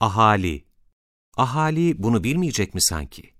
Ahali. Ahali bunu bilmeyecek mi sanki?